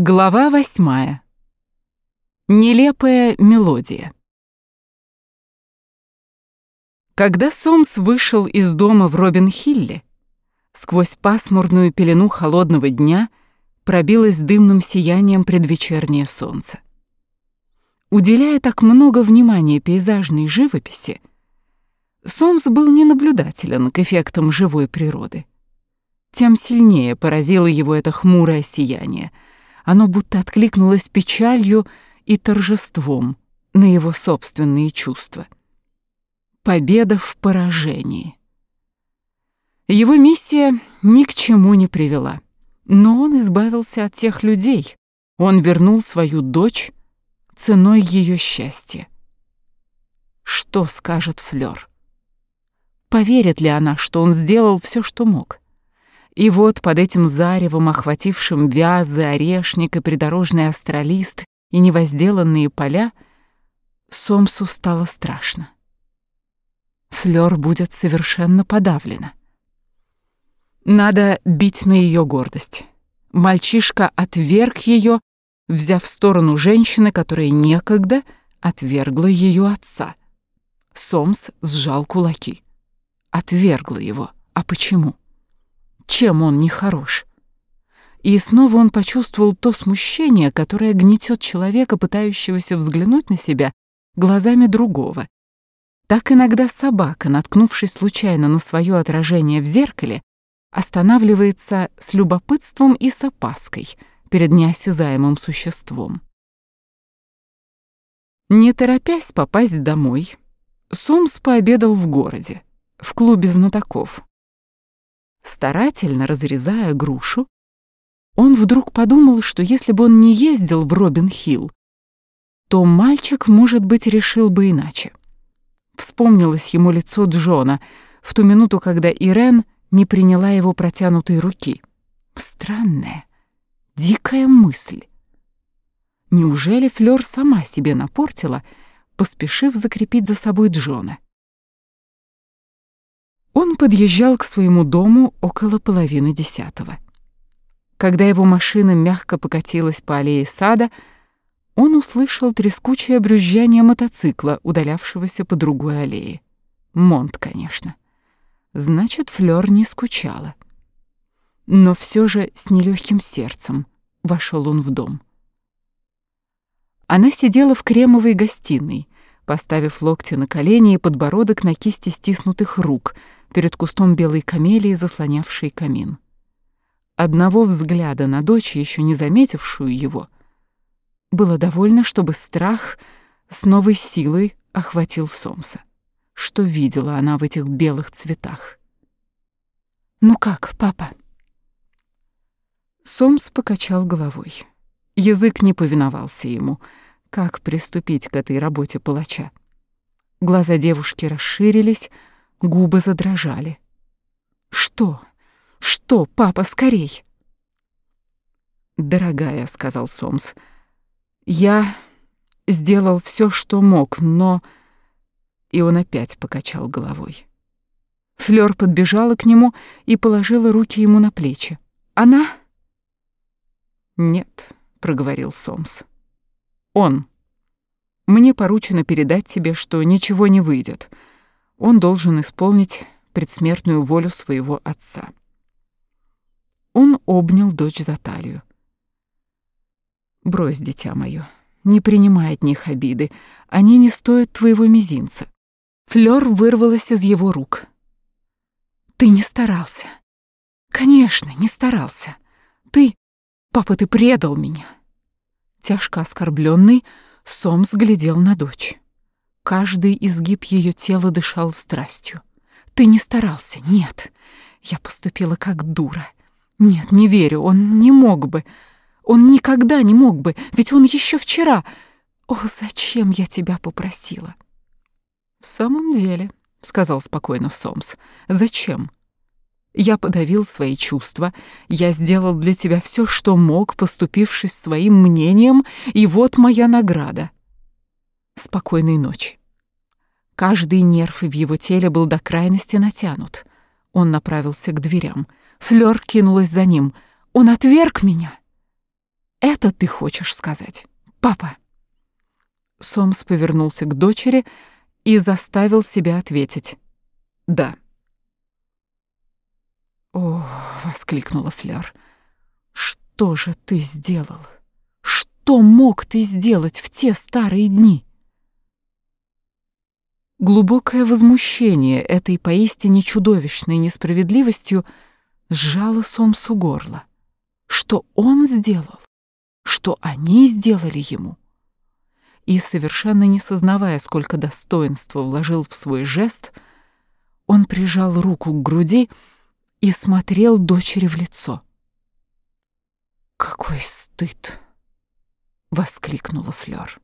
Глава восьмая. Нелепая мелодия. Когда Сомс вышел из дома в Робин-Хилле, сквозь пасмурную пелену холодного дня пробилось дымным сиянием предвечернее солнце. Уделяя так много внимания пейзажной живописи, Сомс был ненаблюдателен к эффектам живой природы. Тем сильнее поразило его это хмурое сияние — оно будто откликнулось печалью и торжеством на его собственные чувства. Победа в поражении. Его миссия ни к чему не привела, но он избавился от тех людей. Он вернул свою дочь ценой ее счастья. Что скажет Флёр? Поверит ли она, что он сделал все, что мог? И вот под этим заревом, охватившим вязы, орешник и придорожный астролист и невозделанные поля, Сомсу стало страшно. Флёр будет совершенно подавлена. Надо бить на ее гордость. Мальчишка отверг ее, взяв в сторону женщины, которая некогда отвергла ее отца. Сомс сжал кулаки. Отвергла его. А почему? Чем он не хорош. И снова он почувствовал то смущение, которое гнетет человека, пытающегося взглянуть на себя глазами другого. Так иногда собака, наткнувшись случайно на свое отражение в зеркале, останавливается с любопытством и с опаской перед неосязаемым существом. Не торопясь попасть домой, Сомс пообедал в городе, в клубе знатоков. Старательно разрезая грушу, он вдруг подумал, что если бы он не ездил в Робин-Хилл, то мальчик, может быть, решил бы иначе. Вспомнилось ему лицо Джона в ту минуту, когда Ирен не приняла его протянутой руки. Странная, дикая мысль. Неужели Флёр сама себе напортила, поспешив закрепить за собой Джона? Он подъезжал к своему дому около половины десятого. Когда его машина мягко покатилась по аллее сада, он услышал трескучее брюзжание мотоцикла, удалявшегося по другой аллее. Монт, конечно. Значит, Флёр не скучала. Но все же с нелегким сердцем вошел он в дом. Она сидела в кремовой гостиной, поставив локти на колени и подбородок на кисти стиснутых рук — перед кустом белой камелии, заслонявшей камин. Одного взгляда на дочь, еще не заметившую его, было довольно, чтобы страх с новой силой охватил Сомса. Что видела она в этих белых цветах? «Ну как, папа?» Сомс покачал головой. Язык не повиновался ему. Как приступить к этой работе палача? Глаза девушки расширились, Губы задрожали. «Что? Что, папа, скорей!» «Дорогая», — сказал Сомс, — «я сделал все, что мог, но...» И он опять покачал головой. Флёр подбежала к нему и положила руки ему на плечи. «Она?» «Нет», — проговорил Сомс. «Он. Мне поручено передать тебе, что ничего не выйдет. Он должен исполнить предсмертную волю своего отца. Он обнял дочь за талию. «Брось, дитя мое, не принимай от них обиды, они не стоят твоего мизинца». Флёр вырвалась из его рук. «Ты не старался. Конечно, не старался. Ты, папа, ты предал меня». Тяжко оскорбленный, Сомс глядел на дочь. Каждый изгиб ее тела дышал страстью. «Ты не старался, нет. Я поступила как дура. Нет, не верю, он не мог бы. Он никогда не мог бы, ведь он еще вчера... О, зачем я тебя попросила?» «В самом деле», — сказал спокойно Сомс, — «зачем?» Я подавил свои чувства, я сделал для тебя все, что мог, поступившись своим мнением, и вот моя награда. Спокойной ночи. Каждый нерв в его теле был до крайности натянут. Он направился к дверям. Флёр кинулась за ним. «Он отверг меня!» Это ты хочешь сказать, папа?» Сомс повернулся к дочери и заставил себя ответить. «Да». «О!» — воскликнула Флёр. «Что же ты сделал? Что мог ты сделать в те старые дни?» Глубокое возмущение этой поистине чудовищной несправедливостью сжало Сомсу горло. Что он сделал? Что они сделали ему? И, совершенно не сознавая, сколько достоинства вложил в свой жест, он прижал руку к груди и смотрел дочери в лицо. «Какой стыд!» — воскликнула Флёр.